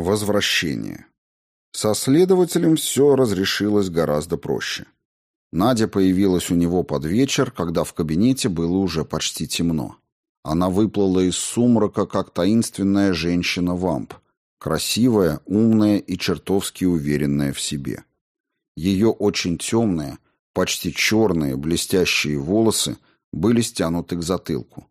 Возвращение. Со следователем все разрешилось гораздо проще. Надя появилась у него под вечер, когда в кабинете было уже почти темно. Она выплыла из сумрака, как таинственная женщина-вамп, красивая, умная и чертовски уверенная в себе. Ее очень темные, почти черные, блестящие волосы были стянуты к затылку.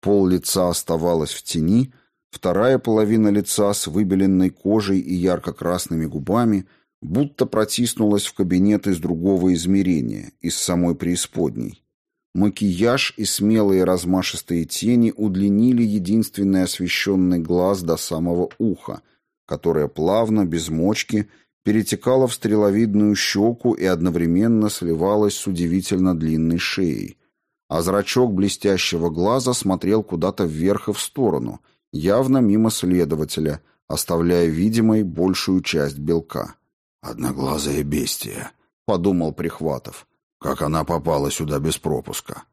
Пол лица оставалось в тени, вторая половина лица с выбеленной кожей и ярко-красными губами будто протиснулась в кабинет из другого измерения, из самой преисподней. Макияж и смелые размашистые тени удлинили единственный освещенный глаз до самого уха, которое плавно, без мочки, перетекала в стреловидную щеку и одновременно сливалась с удивительно длинной шеей, а зрачок блестящего глаза смотрел куда-то вверх и в сторону, явно мимо следователя, оставляя видимой большую часть белка. «Одноглазая бестия», — подумал Прихватов. «Как она попала сюда без пропуска?»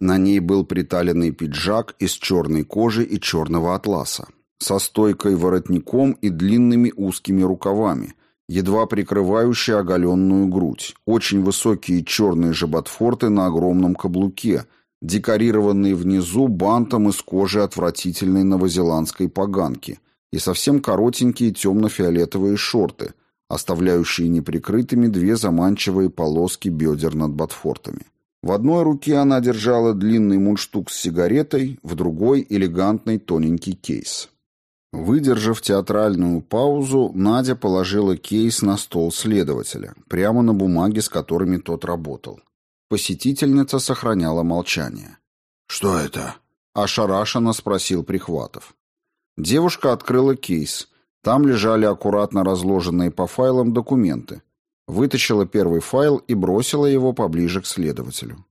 На ней был приталенный пиджак из черной кожи и черного атласа, со стойкой воротником и длинными узкими рукавами, едва прикрывающие оголенную грудь, очень высокие черные жаботфорты на огромном каблуке, декорированные внизу бантом из кожи отвратительной новозеландской поганки и совсем коротенькие темно-фиолетовые шорты, оставляющие неприкрытыми две заманчивые полоски бедер над ботфортами. В одной руке она держала длинный мундштук с сигаретой, в другой — элегантный тоненький кейс. Выдержав театральную паузу, Надя положила кейс на стол следователя, прямо на бумаге, с которыми тот работал. Посетительница сохраняла молчание. «Что это?» — ошарашенно спросил Прихватов. Девушка открыла кейс. Там лежали аккуратно разложенные по файлам документы. Вытащила первый файл и бросила его поближе к следователю.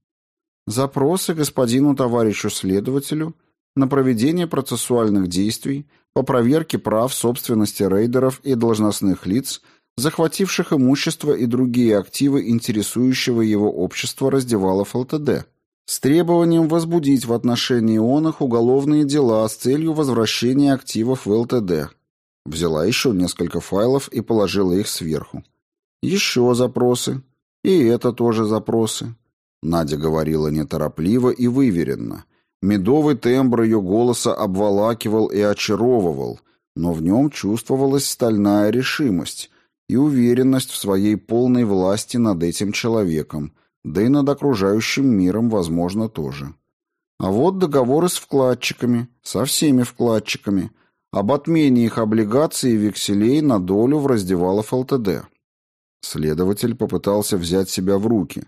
«Запросы господину товарищу следователю на проведение процессуальных действий по проверке прав собственности рейдеров и должностных лиц, захвативших имущество и другие активы интересующего его общества раздевалов ЛТД, с требованием возбудить в отношении он их уголовные дела с целью возвращения активов в ЛТД. Взяла еще несколько файлов и положила их сверху. Еще запросы. И это тоже запросы. Надя говорила неторопливо и выверенно. Медовый тембр ее голоса обволакивал и очаровывал, но в нем чувствовалась стальная решимость и уверенность в своей полной власти над этим человеком, да и над окружающим миром, возможно, тоже. А вот договоры с вкладчиками, со всеми вкладчиками, об отмене их облигаций и векселей на долю в раздевалов ЛТД. Следователь попытался взять себя в руки,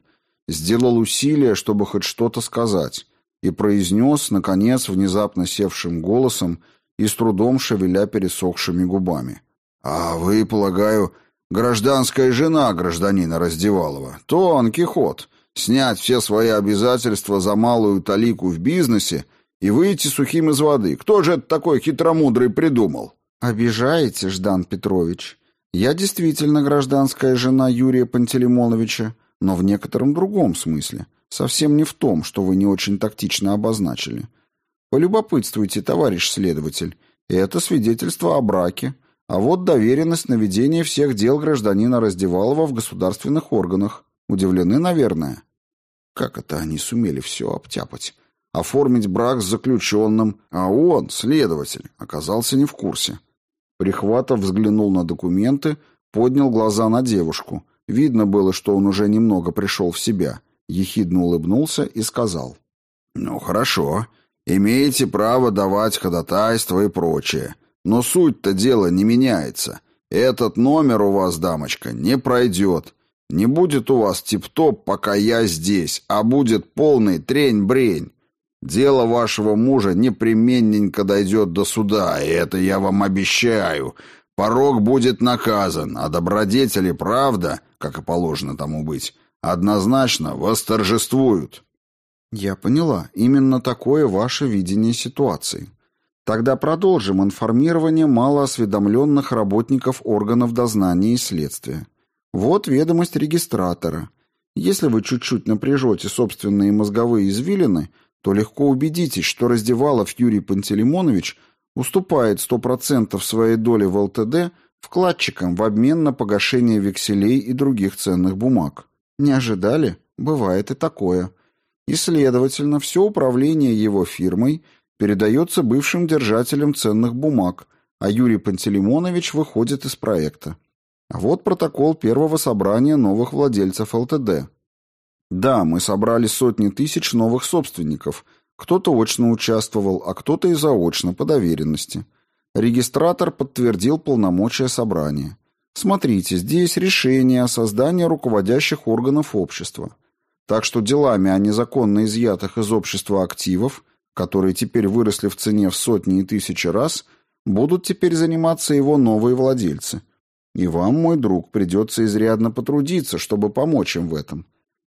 сделал усилие, чтобы хоть что-то сказать, и произнес, наконец, внезапно севшим голосом и с трудом шевеля пересохшими губами. «А вы, полагаю, гражданская жена гражданина Раздевалова, тонкий ход, снять все свои обязательства за малую талику в бизнесе и выйти сухим из воды. Кто же это такой хитромудрый придумал?» «Обижаете, Ждан Петрович. Я действительно гражданская жена Юрия Пантелеймоновича, но в некотором другом смысле. Совсем не в том, что вы не очень тактично обозначили. Полюбопытствуйте, товарищ следователь. Это свидетельство о браке. А вот доверенность на ведение всех дел гражданина Раздевалова в государственных органах. Удивлены, наверное? Как это они сумели все обтяпать? Оформить брак с заключенным, а он, следователь, оказался не в курсе. Прихватов взглянул на документы, поднял глаза на девушку. Видно было, что он уже немного пришел в себя — ехидно улыбнулся и сказал. «Ну, хорошо. Имеете право давать ходатайство и прочее. Но суть-то дела не меняется. Этот номер у вас, дамочка, не пройдет. Не будет у вас тип-топ, пока я здесь, а будет полный трень-брень. Дело вашего мужа непременненько дойдет до суда, и это я вам обещаю. Порог будет наказан, а добродетели правда, как и положено тому быть, однозначно восторжествуют. Я поняла. Именно такое ваше видение ситуации. Тогда продолжим информирование малоосведомленных работников органов дознания и следствия. Вот ведомость регистратора. Если вы чуть-чуть напряжете собственные мозговые извилины, то легко убедитесь, что Раздевалов Юрий Пантелеймонович уступает 100% своей доли в ЛТД вкладчикам в обмен на погашение векселей и других ценных бумаг. Не ожидали? Бывает и такое. И, следовательно, все управление его фирмой передается бывшим держателям ценных бумаг, а Юрий Пантелеймонович выходит из проекта. Вот протокол первого собрания новых владельцев ЛТД. Да, мы собрали сотни тысяч новых собственников. Кто-то очно участвовал, а кто-то и заочно, по доверенности. Регистратор подтвердил полномочия собрания. Смотрите, здесь решение о создании руководящих органов общества. Так что делами о незаконно изъятых из общества активов, которые теперь выросли в цене в сотни и тысячи раз, будут теперь заниматься его новые владельцы. И вам, мой друг, придется изрядно потрудиться, чтобы помочь им в этом.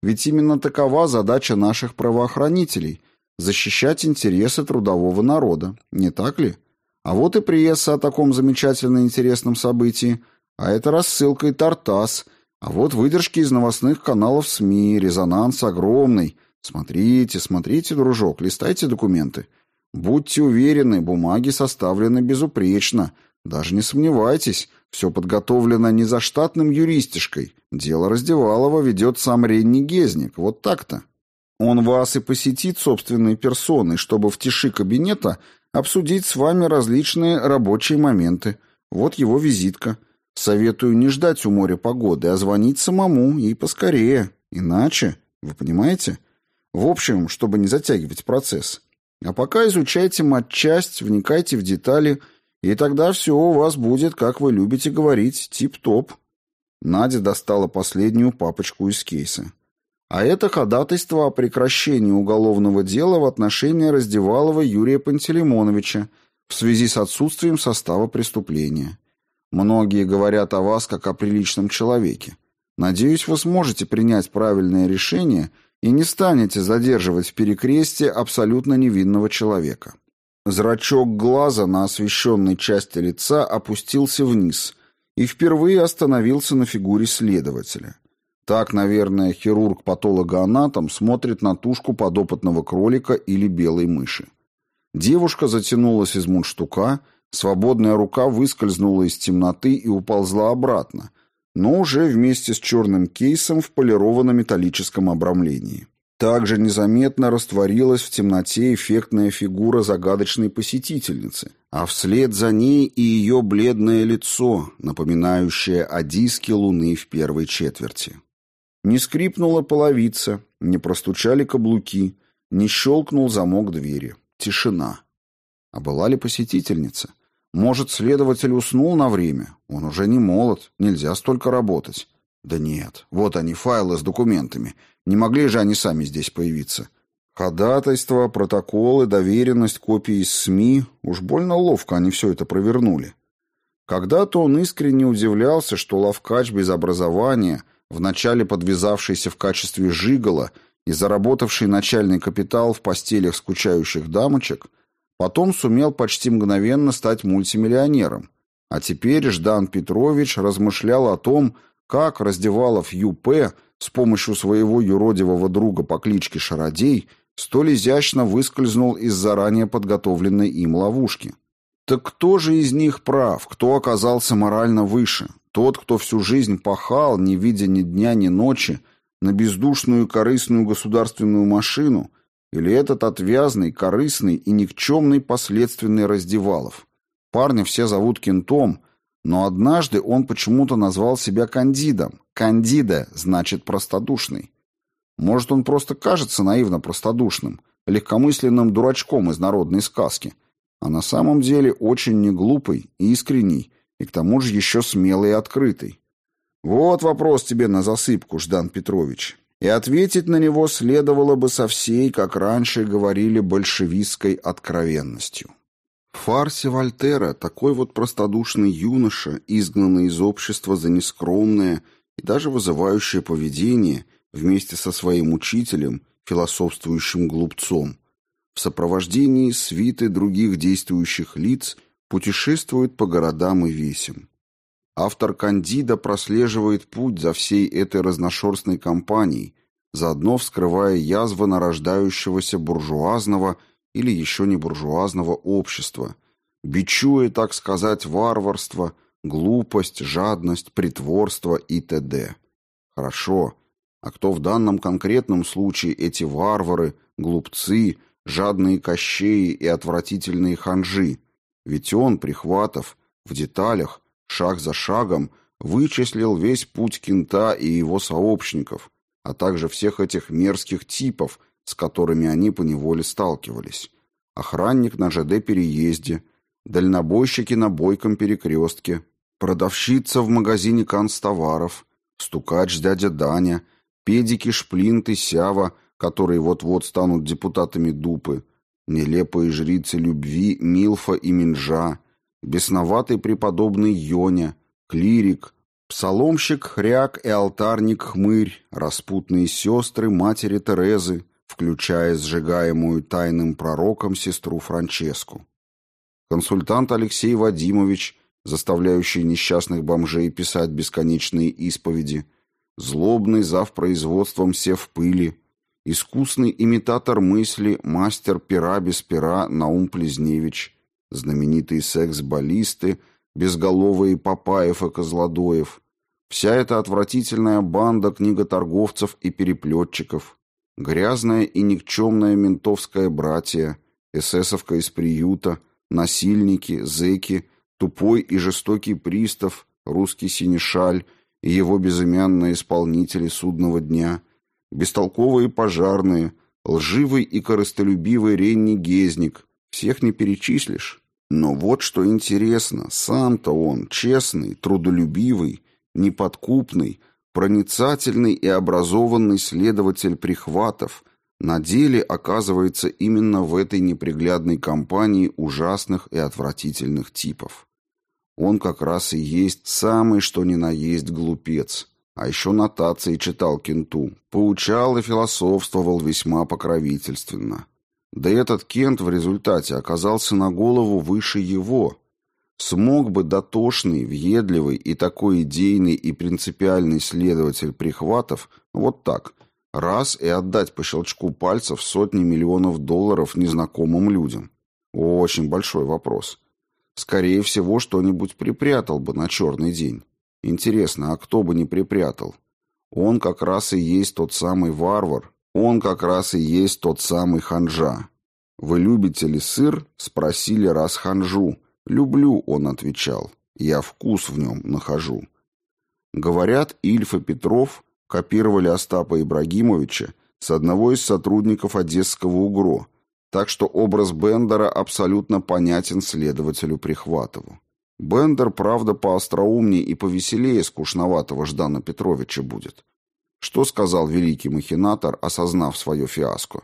Ведь именно такова задача наших правоохранителей – защищать интересы трудового народа, не так ли? А вот и пресса о таком замечательно интересном событии, а это рассылка и Тартас, а вот выдержки из новостных каналов СМИ, резонанс огромный. Смотрите, смотрите, дружок, листайте документы. Будьте уверены, бумаги составлены безупречно. Даже не сомневайтесь, все подготовлено не за штатным юристишкой. Дело Раздевалова ведет сам Ренни Гезник, вот так-то. Он вас и посетит собственной персоной, чтобы в тиши кабинета обсудить с вами различные рабочие моменты. Вот его визитка. Советую не ждать у моря погоды, а звонить самому и поскорее. Иначе, вы понимаете? В общем, чтобы не затягивать процесс. А пока изучайте матчасть, вникайте в детали, и тогда все у вас будет, как вы любите говорить, тип-топ. Надя достала последнюю папочку из кейса. А это ходатайство о прекращении уголовного дела в отношении Раздевалова Юрия Пантелеймоновича в связи с отсутствием состава преступления. Многие говорят о вас как о приличном человеке. Надеюсь, вы сможете принять правильное решение и не станете задерживать в перекрестие абсолютно невинного человека. Зрачок глаза на освещенной части лица опустился вниз и впервые остановился на фигуре следователя. Так, наверное, хирург-патологоанатом смотрит на тушку подопытного кролика или белой мыши. Девушка затянулась из мундштука, свободная рука выскользнула из темноты и уползла обратно, но уже вместе с черным кейсом в полированно-металлическом обрамлении. Также незаметно растворилась в темноте эффектная фигура загадочной посетительницы, а вслед за ней и ее бледное лицо, напоминающее о диске луны в первой четверти. Не скрипнула половица, не простучали каблуки, не щелкнул замок двери. Тишина. А была ли посетительница? Может, следователь уснул на время? Он уже не молод, нельзя столько работать. Да нет, вот они, файлы с документами. Не могли же они сами здесь появиться. Ходатайство, протоколы, доверенность, копии из СМИ. Уж больно ловко они все это провернули. Когда-то он искренне удивлялся, что лавкач без образования – вначале подвязавшийся в качестве жигала и заработавший начальный капитал в постелях скучающих дамочек, потом сумел почти мгновенно стать мультимиллионером. А теперь Ждан Петрович размышлял о том, как Раздевалов Ю.П. с помощью своего юродивого друга по кличке Шародей столь изящно выскользнул из заранее подготовленной им ловушки. Так кто же из них прав, кто оказался морально выше? Тот, кто всю жизнь пахал, не видя ни дня, ни ночи, на бездушную корыстную государственную машину, или этот отвязный, корыстный и никчемный последственный Раздевалов. Парня все зовут Кентом, но однажды он почему-то назвал себя Кандидом. Кандида значит простодушный. Может, он просто кажется наивно простодушным, легкомысленным дурачком из народной сказки, а на самом деле очень неглупый, искренний и к тому же еще смелый и открытый. Вот вопрос тебе на засыпку, Ждан Петрович. И ответить на него следовало бы со всей, как раньше говорили, большевистской откровенностью. В фарсе Вольтера такой вот простодушный юноша, изгнанный из общества за нескромное и даже вызывающее поведение, вместе со своим учителем, философствующим глупцом, в сопровождении свиты других действующих лиц – путешествует по городам и весям. Автор «Кандида» прослеживает путь за всей этой разношерстной компанией, заодно вскрывая язвы нарождающегося буржуазного или еще не буржуазного общества, бичуя, так сказать, варварство, глупость, жадность, притворство и т.д. Хорошо, а кто в данном конкретном случае эти варвары, глупцы, жадные кощеи и отвратительные ханжи? Ведь он, Прихватов, в деталях, шаг за шагом, вычислил весь путь кента и его сообщников, а также всех этих мерзких типов, с которыми они поневоле сталкивались. Охранник на ЖД-переезде, дальнобойщики на бойком перекрестке, продавщица в магазине канцтоваров, стукач дядя Даня, педики Шплинт и Сява, которые вот-вот станут депутатами Дупы, нелепые жрицы любви Милфа и Минжа, бесноватый преподобный Йоня, клирик, псаломщик Хряк и алтарник Хмырь, распутные сестры матери Терезы, включая сжигаемую тайным пророком сестру Франческу. Консультант Алексей Вадимович, заставляющий несчастных бомжей писать бесконечные исповеди, злобный зав производством сев пыли, искусный имитатор мысли, мастер пера без пера Наум Плезневич, знаменитые секс-баллисты – безголовые Папаев и Козлодоев, вся эта отвратительная банда книготорговцев и переплетчиков, грязная и никчемная ментовская братья, эсэсовка из приюта, насильники, зэки, тупой и жестокий пристав, русский синешаль и его безымянные исполнители судного дня, бестолковые пожарные, лживый и корыстолюбивый Ренни Гезник, всех не перечислишь. Но вот что интересно, сам-то он честный, трудолюбивый, неподкупный, проницательный и образованный следователь прихватов на деле оказывается именно в этой неприглядной компании ужасных и отвратительных типов. Он как раз и есть самый что ни на есть глупец. А еще нотации читал Кенту, поучал и философствовал весьма покровительственно. Да этот Кент в результате оказался на голову выше его. Смог бы дотошный, въедливый и такой идейный и принципиальный следователь прихватов вот так, раз и отдать по щелчку пальцев сотни миллионов долларов незнакомым людям? Очень большой вопрос. Скорее всего, что-нибудь припрятал бы на черный день. Интересно, а кто бы не припрятал? Он как раз и есть тот самый варвар, он как раз и есть тот самый ханжа. «Вы любите ли сыр?» — спросили раз ханжу. «Люблю», — он отвечал. «Я вкус в нем нахожу». Говорят, Ильф и Петров копировали Остапа Ибрагимовича с одного из сотрудников Одесского УГРО, так что образ Бендера абсолютно понятен следователю Прихватову. Бендер, правда, поостроумнее и повеселее скучноватого Ждана Петровича будет. Что сказал великий махинатор, осознав свое фиаско?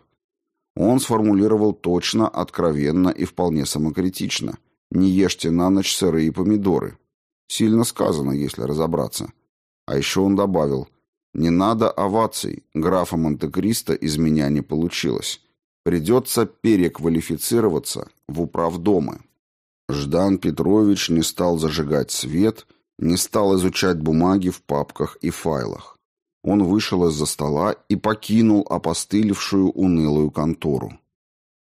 Он сформулировал точно, откровенно и вполне самокритично. «Не ешьте на ночь сырые помидоры». Сильно сказано, если разобраться. А еще он добавил «Не надо оваций, графа Монте-Кристо из меня не получилось. Придется переквалифицироваться в управдомы». Ждан Петрович не стал зажигать свет, не стал изучать бумаги в папках и файлах. Он вышел из-за стола и покинул опостылевшую унылую контору.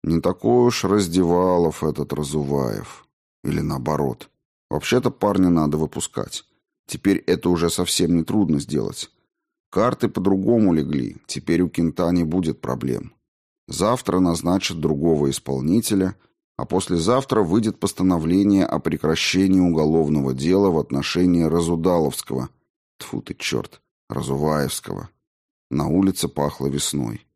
Не такой уж раздевалов этот Разуваев. Или наоборот. Вообще-то парня надо выпускать. Теперь это уже совсем не трудно сделать. Карты по-другому легли, теперь у Кента не будет проблем. Завтра назначат другого исполнителя, а послезавтра выйдет постановление о прекращении уголовного дела в отношении Разудаловского. Тфу ты, черт. Разуваевского. На улице пахло весной.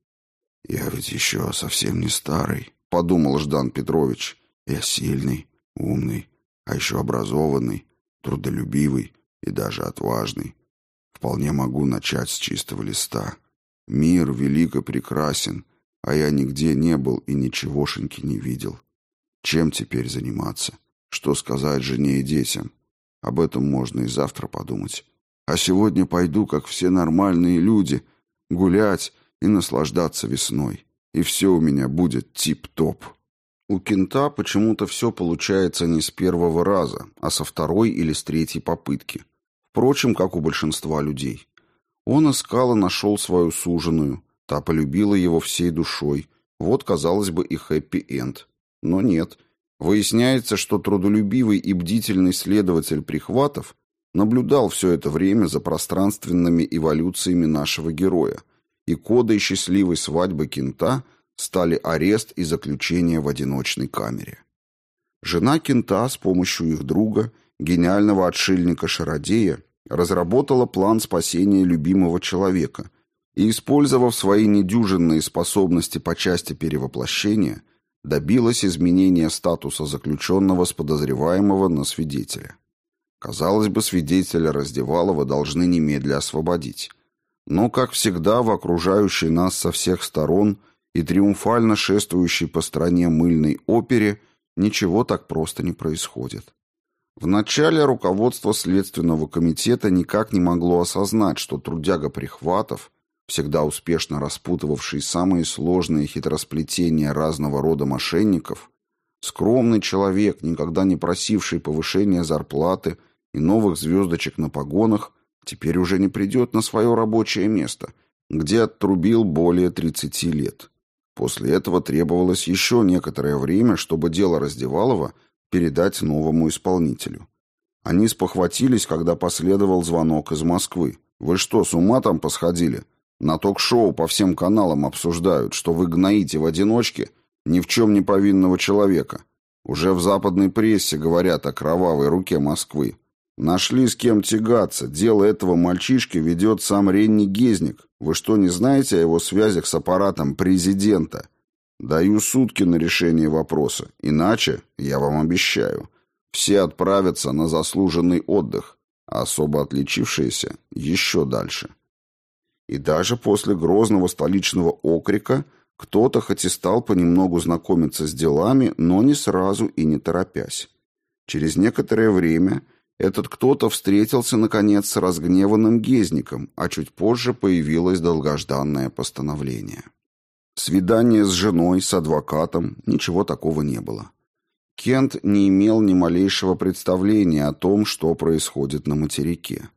«Я ведь еще совсем не старый», — подумал Ждан Петрович. «Я сильный, умный, а еще образованный, трудолюбивый и даже отважный. Вполне могу начать с чистого листа. Мир велик и прекрасен, а я нигде не был и ничегошеньки не видел. Чем теперь заниматься? Что сказать жене и детям? Об этом можно и завтра подумать. А сегодня пойду, как все нормальные люди, гулять и наслаждаться весной. И все у меня будет тип-топ. У кента почему-то все получается не с первого раза, а со второй или с третьей попытки. Впрочем, как у большинства людей. Он искал и нашел свою суженую. Та полюбила его всей душой. Вот, казалось бы, и хэппи-энд. Но нет. Выясняется, что трудолюбивый и бдительный следователь Прихватов наблюдал все это время за пространственными эволюциями нашего героя, и кодой счастливой свадьбы Кента стали арест и заключение в одиночной камере. Жена Кента с помощью их друга, гениального отшельника-шародея, разработала план спасения любимого человека и, использовав свои недюжинные способности по части перевоплощения, добилась изменения статуса заключенного с подозреваемого на свидетеля. Казалось бы, свидетеля Раздевалова должны немедля освободить. Но, как всегда, в окружающей нас со всех сторон и триумфально шествующей по стране мыльной опере ничего так просто не происходит. Вначале руководство Следственного комитета никак не могло осознать, что трудяга Прихватов, всегда успешно распутывавший самые сложные хитросплетения разного рода мошенников, скромный человек, никогда не просивший повышения зарплаты и новых звездочек на погонах, теперь уже не придет на свое рабочее место, где оттрубил более 30 лет. После этого требовалось еще некоторое время, чтобы дело Раздевалова – передать новому исполнителю. Они спохватились, когда последовал звонок из Москвы. «Вы что, с ума там посходили? На ток-шоу по всем каналам обсуждают, что вы гноите в одиночке ни в чем не повинного человека. Уже в западной прессе говорят о кровавой руке Москвы. Нашли с кем тягаться. Дело этого мальчишки ведет сам Ренни Гезник. Вы что, не знаете о его связях с аппаратом президента?» Даю сутки на решение вопроса, иначе, я вам обещаю, все отправятся на заслуженный отдых, а особо отличившиеся еще дальше. И даже после грозного столичного окрика кто-то хоть и стал понемногу знакомиться с делами, но не сразу и не торопясь. Через некоторое время этот кто-то встретился, наконец, с разгневанным гезником, а чуть позже появилось долгожданное постановление. Свидание с женой, с адвокатом, ничего такого не было. Кент не имел ни малейшего представления о том, что происходит на материке.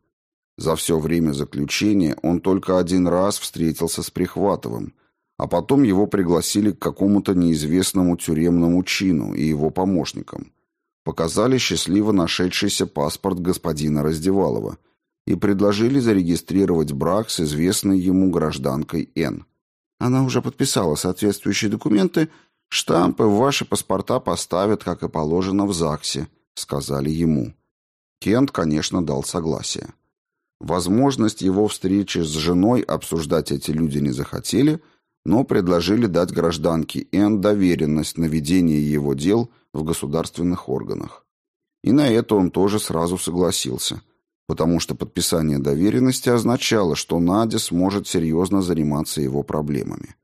За все время заключения он только один раз встретился с Прихватовым, а потом его пригласили к какому-то неизвестному тюремному чину и его помощникам. Показали счастливо нашедшийся паспорт господина Раздевалова и предложили зарегистрировать брак с известной ему гражданкой Н. Она уже подписала соответствующие документы, штампы в ваши паспорта поставят, как и положено в ЗАГСе», — сказали ему. Кент, конечно, дал согласие. Возможность его встречи с женой обсуждать эти люди не захотели, но предложили дать гражданке Н доверенность на ведение его дел в государственных органах. И на это он тоже сразу согласился потому что подписание доверенности означало, что Надя сможет серьезно заниматься его проблемами.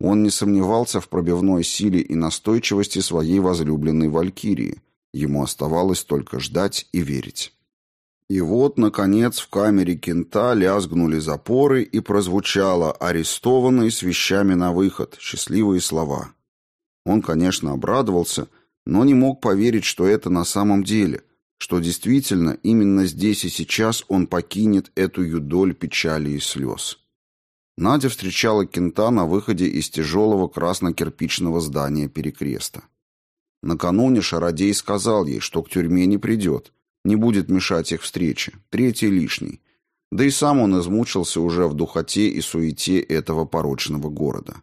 Он не сомневался в пробивной силе и настойчивости своей возлюбленной Валькирии. Ему оставалось только ждать и верить. И вот, наконец, в камере кента лязгнули запоры и прозвучало «арестованный с вещами на выход» счастливые слова. Он, конечно, обрадовался, но не мог поверить, что это на самом деле, что действительно именно здесь и сейчас он покинет эту юдоль печали и слез. Надя встречала Кента на выходе из тяжелого красно-кирпичного здания Перекреста. Накануне Шародей сказал ей, что к тюрьме не придет, не будет мешать их встрече, третий лишний. Да и сам он измучился уже в духоте и суете этого порочного города.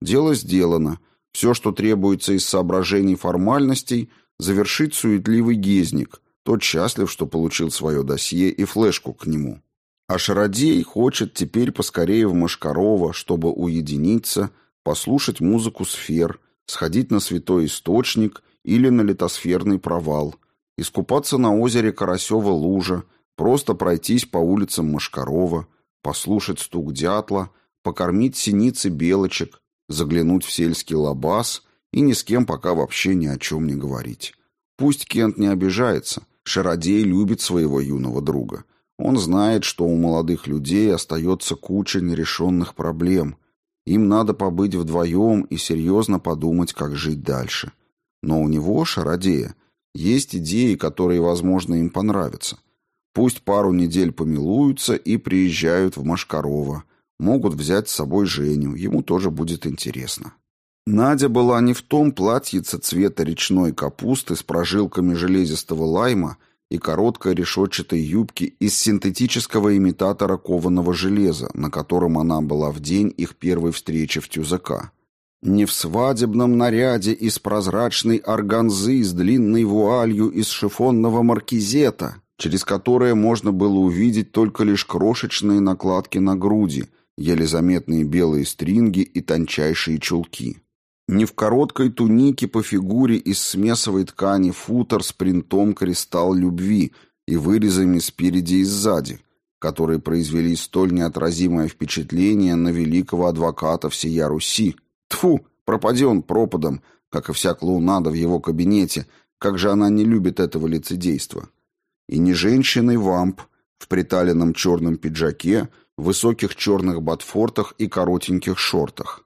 Дело сделано. Все, что требуется из соображений формальностей, завершить суетливый гезник, тот счастлив, что получил свое досье и флешку к нему. А Шародей хочет теперь поскорее в Машкарова, чтобы уединиться, послушать музыку сфер, сходить на святой источник или на литосферный провал, искупаться на озере Карасева лужа, просто пройтись по улицам Машкарова, послушать стук дятла, покормить синицы белочек, заглянуть в сельский лабаз и ни с кем пока вообще ни о чем не говорить. Пусть Кент не обижается, Шародей любит своего юного друга. Он знает, что у молодых людей остается куча нерешенных проблем. Им надо побыть вдвоем и серьезно подумать, как жить дальше. Но у него, Шародея, есть идеи, которые, возможно, им понравятся. Пусть пару недель помилуются и приезжают в Машкарова. Могут взять с собой Женю, ему тоже будет интересно. Надя была не в том платьице цвета речной капусты с прожилками железистого лайма и короткой решетчатой юбки из синтетического имитатора кованого железа, на котором она была в день их первой встречи в Тюзака. Не в свадебном наряде из прозрачной органзы с длинной вуалью из шифонного маркизета, через которое можно было увидеть только лишь крошечные накладки на груди, еле заметные белые стринги и тончайшие чулки. Не в короткой тунике по фигуре из смесовой ткани футер с принтом кристалл любви и вырезами спереди и сзади, которые произвели столь неотразимое впечатление на великого адвоката всея Руси. Тфу, пропади он пропадом, как и вся клоунада в его кабинете, как же она не любит этого лицедейства. И не женщиной-вамп в приталенном черном пиджаке, высоких черных ботфортах и коротеньких шортах.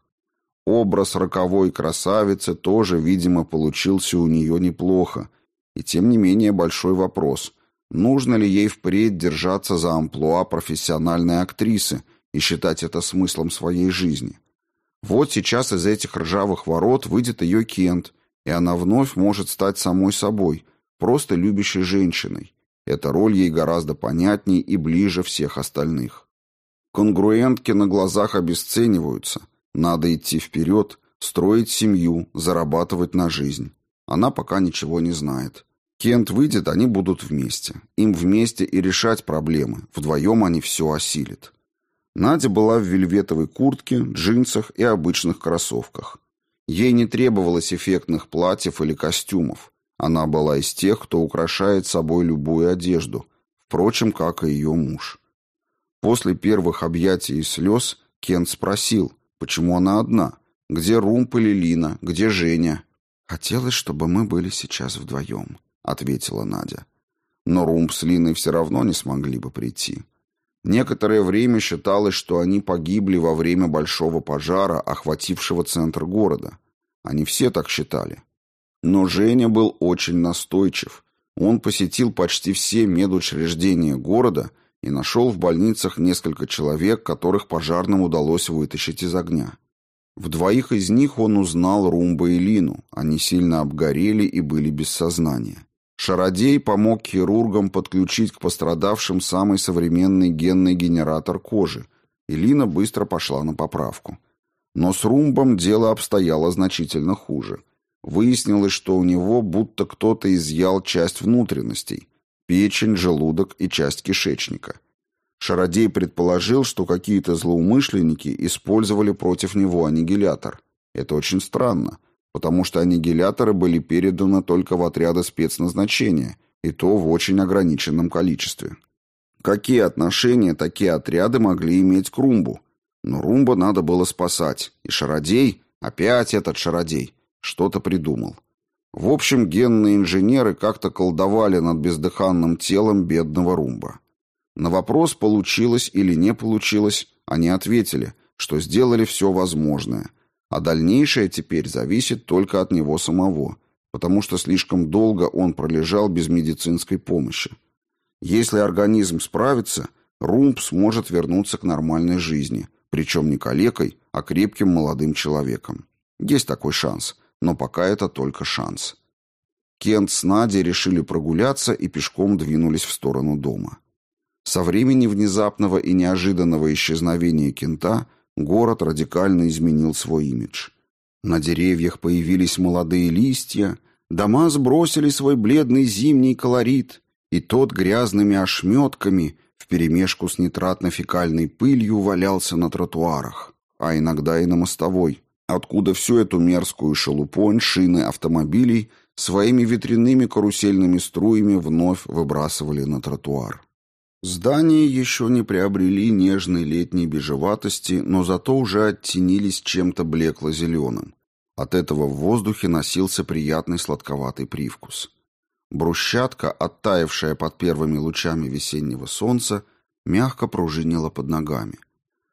Образ роковой красавицы тоже, видимо, получился у нее неплохо. И тем не менее большой вопрос, нужно ли ей впредь держаться за амплуа профессиональной актрисы и считать это смыслом своей жизни. Вот сейчас из этих ржавых ворот выйдет ее Кент, и она вновь может стать самой собой, просто любящей женщиной. Эта роль ей гораздо понятней и ближе всех остальных. Конгруентки на глазах обесцениваются – надо идти вперед, строить семью, зарабатывать на жизнь. Она пока ничего не знает. Кент выйдет, они будут вместе. Им вместе и решать проблемы. Вдвоем они все осилят. Надя была в вельветовой куртке, джинсах и обычных кроссовках. Ей не требовалось эффектных платьев или костюмов. Она была из тех, кто украшает собой любую одежду, впрочем, как и ее муж. После первых объятий и слез Кент спросил, Почему она одна? Где Румп или Лина? Где Женя? Хотелось, чтобы мы были сейчас вдвоем, ответила Надя. Но Румп с Линой все равно не смогли бы прийти. Некоторое время считалось, что они погибли во время большого пожара, охватившего центр города. Они все так считали. Но Женя был очень настойчив. Он посетил почти все медучреждения города и нашел в больницах несколько человек, которых пожарным удалось вытащить из огня. В двоих из них он узнал Румба и Лину, они сильно обгорели и были без сознания. Шародей помог хирургам подключить к пострадавшим самый современный генный генератор кожи, и Лина быстро пошла на поправку. Но с Румбом дело обстояло значительно хуже. Выяснилось, что у него будто кто-то изъял часть внутренностей – печень, желудок и часть кишечника. Шародей предположил, что какие-то злоумышленники использовали против него аннигилятор. Это очень странно, потому что аннигиляторы были переданы только в отряды спецназначения, и то в очень ограниченном количестве. Какие отношения такие отряды могли иметь к Румбу? Но Румба надо было спасать, и Шародей, опять этот Шародей, что-то придумал. В общем, генные инженеры как-то колдовали над бездыханным телом бедного Румба. На вопрос, получилось или не получилось, они ответили, что сделали все возможное, а дальнейшее теперь зависит только от него самого, потому что слишком долго он пролежал без медицинской помощи. Если организм справится, Румб сможет вернуться к нормальной жизни, причем не калекой, а крепким молодым человеком. Есть такой шанс – но пока это только шанс. Кент с Надей решили прогуляться и пешком двинулись в сторону дома. Со времени внезапного и неожиданного исчезновения Кента город радикально изменил свой имидж. На деревьях появились молодые листья, дома сбросили свой бледный зимний колорит, и тот грязными ошметками вперемешку с нитратно-фекальной пылью валялся на тротуарах, а иногда и на мостовой откуда всю эту мерзкую шелупонь шины автомобилей своими ветряными карусельными струями вновь выбрасывали на тротуар. Здания еще не приобрели нежной летней бежеватости, но зато уже оттенились чем-то блекло-зеленым. От этого в воздухе носился приятный сладковатый привкус. Брусчатка, оттаившая под первыми лучами весеннего солнца, мягко пружинила под ногами.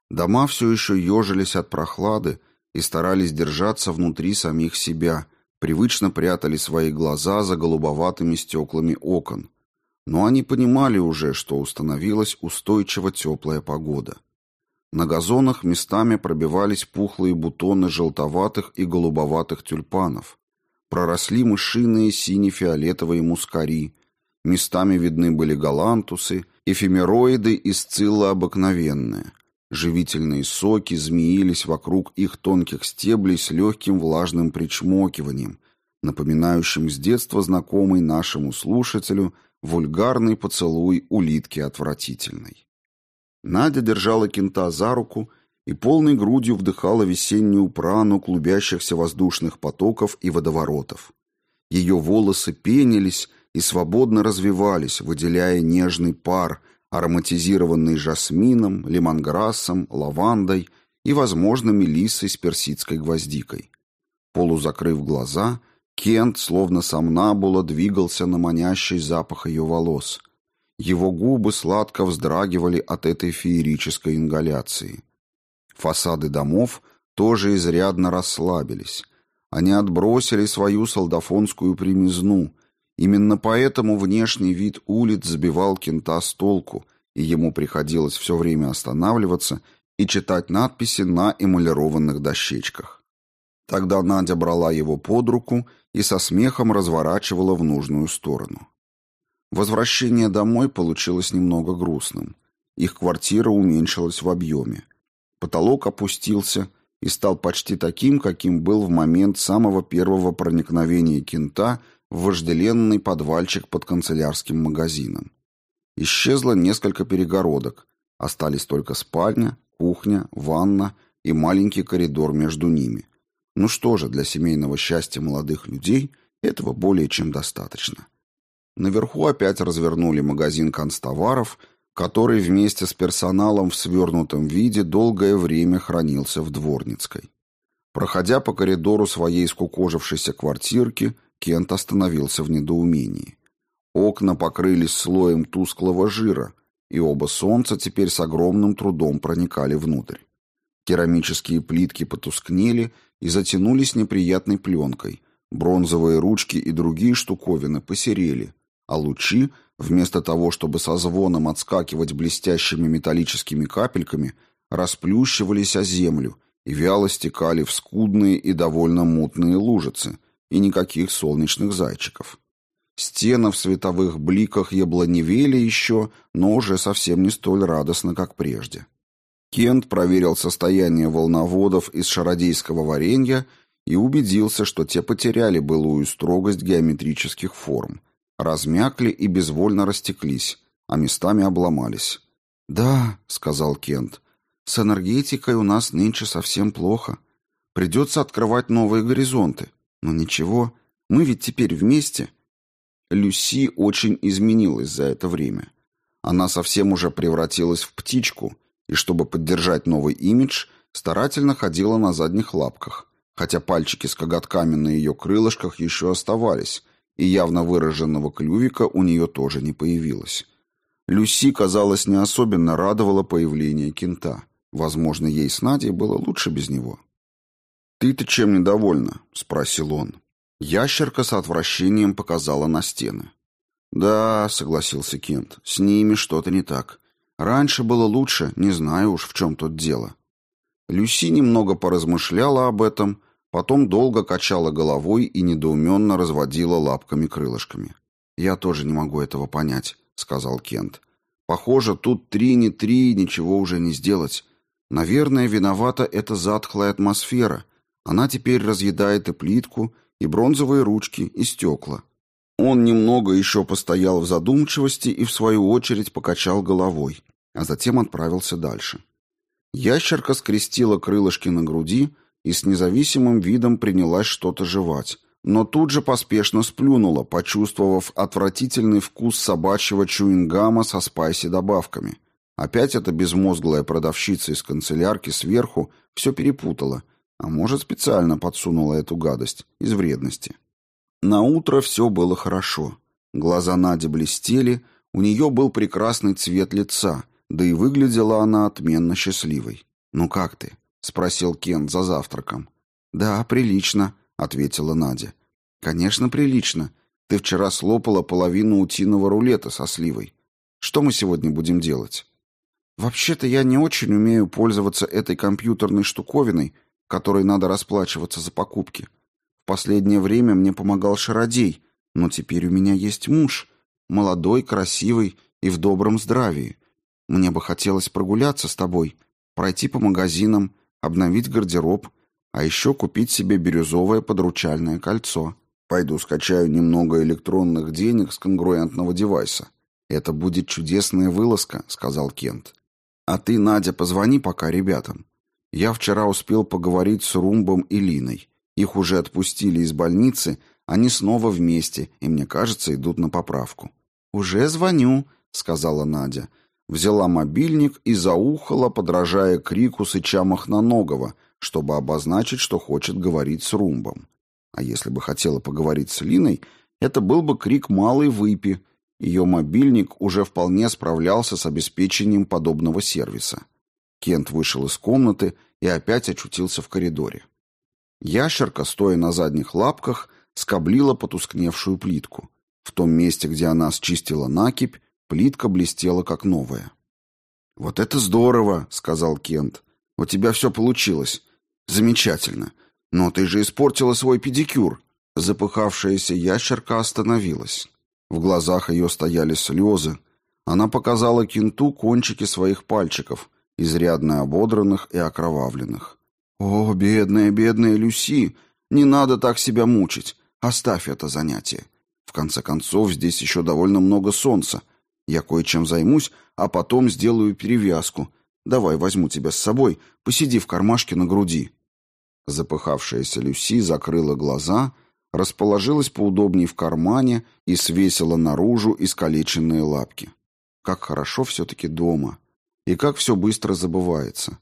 Дома все еще ежились от прохлады, и старались держаться внутри самих себя, привычно прятали свои глаза за голубоватыми стеклами окон. Но они понимали уже, что установилась устойчиво теплая погода. На газонах местами пробивались пухлые бутоны желтоватых и голубоватых тюльпанов. Проросли мышиные сине-фиолетовые мускари. Местами видны были галантусы, эфемероиды и сциллы обыкновенные. Живительные соки змеились вокруг их тонких стеблей с легким влажным причмокиванием, напоминающим с детства знакомый нашему слушателю вульгарный поцелуй улитки отвратительной. Надя держала кента за руку и полной грудью вдыхала весеннюю прану клубящихся воздушных потоков и водоворотов. Ее волосы пенились и свободно развивались, выделяя нежный пар, ароматизированный жасмином, лемонграссом, лавандой и, возможно, мелиссой с персидской гвоздикой. Полузакрыв глаза – Кент, словно сомнабула, двигался на манящий запах ее волос. Его губы сладко вздрагивали от этой феерической ингаляции. Фасады домов тоже изрядно расслабились. Они отбросили свою солдафонскую примизну. Именно поэтому внешний вид улиц сбивал Кента с толку, и ему приходилось все время останавливаться и читать надписи на эмалированных дощечках. Тогда Надя брала его под руку и со смехом разворачивала в нужную сторону. Возвращение домой получилось немного грустным. Их квартира уменьшилась в объеме. Потолок опустился и стал почти таким, каким был в момент самого первого проникновения кента в вожделенный подвальчик под канцелярским магазином. Исчезло несколько перегородок, остались только спальня, кухня, ванна и маленький коридор между ними – ну что же, для семейного счастья молодых людей этого более чем достаточно. Наверху опять развернули магазин констоваров, который вместе с персоналом в свернутом виде долгое время хранился в Дворницкой. Проходя по коридору своей скукожившейся квартирки, Кент остановился в недоумении. Окна покрылись слоем тусклого жира, и оба солнца теперь с огромным трудом проникали внутрь. Керамические плитки потускнели и затянулись неприятной пленкой. Бронзовые ручки и другие штуковины посерели, а лучи, вместо того, чтобы со звоном отскакивать блестящими металлическими капельками, расплющивались о землю и вяло стекали в скудные и довольно мутные лужицы, и никаких солнечных зайчиков. Стены в световых бликах яблоневели еще, но уже совсем не столь радостно, как прежде. Кент проверил состояние волноводов из шародейского варенья и убедился, что те потеряли былую строгость геометрических форм, размякли и безвольно растеклись, а местами обломались. «Да», — сказал Кент, — «с энергетикой у нас нынче совсем плохо. Придется открывать новые горизонты. Но ничего, мы ведь теперь вместе». Люси очень изменилась за это время. Она совсем уже превратилась в птичку — и, чтобы поддержать новый имидж, старательно ходила на задних лапках, хотя пальчики с коготками на ее крылышках еще оставались, и явно выраженного клювика у нее тоже не появилось. Люси, казалось, не особенно радовала появление кента. Возможно, ей с Надей было лучше без него. «Ты-то чем недовольна?» — спросил он. Ящерка с отвращением показала на стены. «Да», — согласился Кент, — «с ними что-то не так. Раньше было лучше, не знаю уж, в чем тут дело. Люси немного поразмышляла об этом, потом долго качала головой и недоуменно разводила лапками-крылышками. «Я тоже не могу этого понять», — сказал Кент. «Похоже, тут три не три, ничего уже не сделать. Наверное, виновата эта затхлая атмосфера. Она теперь разъедает и плитку, и бронзовые ручки, и стекла. Он немного еще постоял в задумчивости и, в свою очередь, покачал головой, а затем отправился дальше. Ящерка скрестила крылышки на груди и с независимым видом принялась что-то жевать, но тут же поспешно сплюнула, почувствовав отвратительный вкус собачьего чуингама со спайси-добавками. Опять эта безмозглая продавщица из канцелярки сверху все перепутала, а может, специально подсунула эту гадость из вредности. На утро все было хорошо. Глаза Нади блестели, у нее был прекрасный цвет лица, да и выглядела она отменно счастливой. «Ну как ты?» — спросил Кен за завтраком. «Да, прилично», — ответила Надя. «Конечно, прилично. Ты вчера слопала половину утиного рулета со сливой. Что мы сегодня будем делать?» Вообще-то я не очень умею пользоваться этой компьютерной штуковиной, которой надо расплачиваться за покупки. В последнее время мне помогал Шародей, но теперь у меня есть муж, молодой, красивый и в добром здравии. Мне бы хотелось прогуляться с тобой, пройти по магазинам, обновить гардероб, а еще купить себе бирюзовое подручальное кольцо. Пойду скачаю немного электронных денег с конгруентного девайса. Это будет чудесная вылазка, сказал Кент. А ты, Надя, позвони пока ребятам. Я вчера успел поговорить с Румбом и Линой. Их уже отпустили из больницы, они снова вместе, и, мне кажется, идут на поправку. «Уже звоню», — сказала Надя. Взяла мобильник и заухала, подражая крику Сыча Махноногова, чтобы обозначить, что хочет говорить с Румбом. А если бы хотела поговорить с Линой, это был бы крик «малой выпи», ее мобильник уже вполне справлялся с обеспечением подобного сервиса. Кент вышел из комнаты и опять очутился в коридоре. Ящерка, стоя на задних лапках, скоблила потускневшую плитку. В том месте, где она счистила накипь, плитка блестела как новая. «Вот это здорово!» — сказал Кент. «У тебя все получилось. Замечательно. Но ты же испортила свой педикюр». Запыхавшаяся ящерка остановилась. В глазах ее стояли слезы. Она показала кенту кончики своих пальчиков, изрядно ободранных и окровавленных. «О, бедная, бедная Люси! Не надо так себя мучить. Оставь это занятие. В конце концов, здесь еще довольно много солнца. Я кое-чем займусь, а потом сделаю перевязку. Давай возьму тебя с собой, посиди в кармашке на груди». Запыхавшаяся Люси закрыла глаза расположилась поудобнее в кармане и свесила наружу искалеченные лапки. Как хорошо все-таки дома. И как все быстро забывается.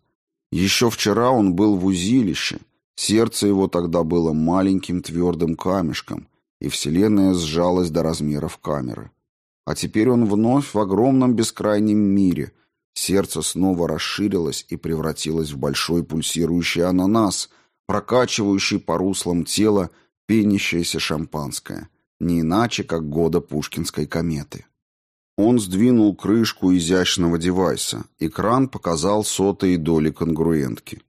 Еще вчера он был в узилище. Сердце его тогда было маленьким твердым камешком, и вселенная сжалась до размеров камеры. А теперь он вновь в огромном бескрайнем мире. Сердце снова расширилось и превратилось в большой пульсирующий ананас, прокачивающий по руслам тела пенящееся шампанское, не иначе, как года пушкинской кометы. Он сдвинул крышку изящного девайса. Экран показал сотые доли конгруентки.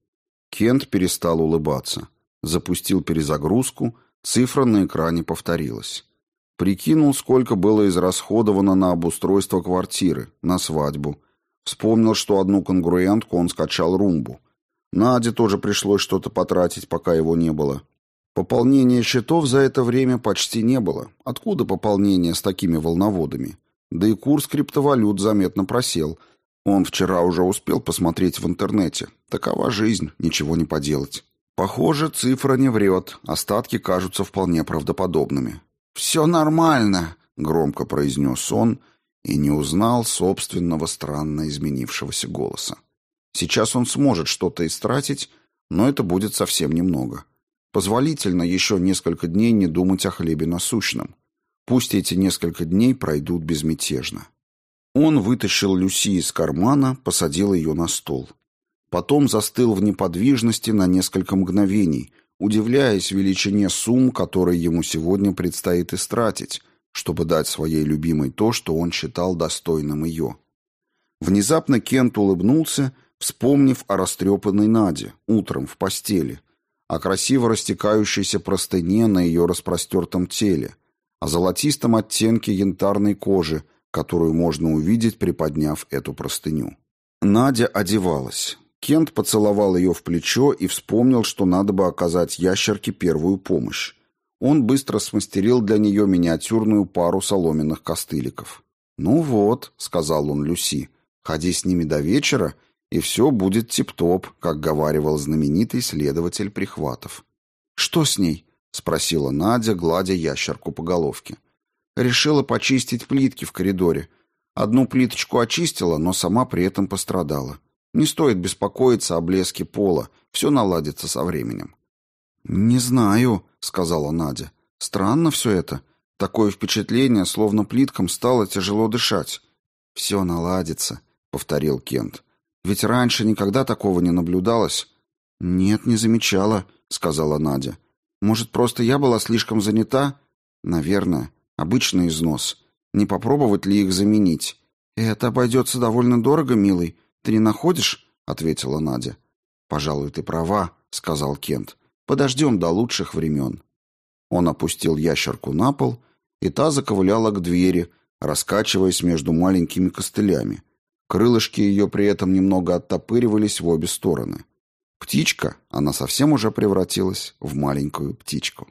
Кент перестал улыбаться. Запустил перезагрузку, цифра на экране повторилась. Прикинул, сколько было израсходовано на обустройство квартиры, на свадьбу. Вспомнил, что одну конгруентку он скачал румбу. Наде тоже пришлось что-то потратить, пока его не было. Пополнения счетов за это время почти не было. Откуда пополнение с такими волноводами? Да и курс криптовалют заметно просел. Он вчера уже успел посмотреть в интернете. Такова жизнь, ничего не поделать. Похоже, цифра не врет, остатки кажутся вполне правдоподобными. «Все нормально», — громко произнес он и не узнал собственного странно изменившегося голоса. Сейчас он сможет что-то истратить, но это будет совсем немного. Позволительно еще несколько дней не думать о хлебе насущном. Пусть эти несколько дней пройдут безмятежно. Он вытащил Люси из кармана, посадил ее на стол. Потом застыл в неподвижности на несколько мгновений, удивляясь величине сумм, которые ему сегодня предстоит истратить, чтобы дать своей любимой то, что он считал достойным ее. Внезапно Кент улыбнулся, вспомнив о растрепанной Наде утром в постели, о красиво растекающейся простыне на ее распростертом теле, о золотистом оттенке янтарной кожи, которую можно увидеть, приподняв эту простыню. Надя одевалась. Кент поцеловал ее в плечо и вспомнил, что надо бы оказать ящерке первую помощь. Он быстро смастерил для нее миниатюрную пару соломенных костыликов. «Ну вот», — сказал он Люси, — «ходи с ними до вечера, и все будет тип-топ, как говаривал знаменитый следователь Прихватов. «Что с ней?» — спросила Надя, гладя ящерку по головке. Решила почистить плитки в коридоре. Одну плиточку очистила, но сама при этом пострадала. Не стоит беспокоиться о блеске пола, все наладится со временем. «Не знаю», — сказала Надя. «Странно все это. Такое впечатление, словно плиткам стало тяжело дышать». «Все наладится», — повторил Кент. Ведь раньше никогда такого не наблюдалось. Нет, не замечала, сказала Надя. Может, просто я была слишком занята? Наверное, обычный износ. Не попробовать ли их заменить? Это обойдется довольно дорого, милый. Ты не находишь?» — ответила Надя. «Пожалуй, ты права», — сказал Кент. «Подождем до лучших времен». Он опустил ящерку на пол, и та заковыляла к двери, раскачиваясь между маленькими костылями. Крылышки ее при этом немного оттопыривались в обе стороны. Птичка, она совсем уже превратилась в маленькую птичку.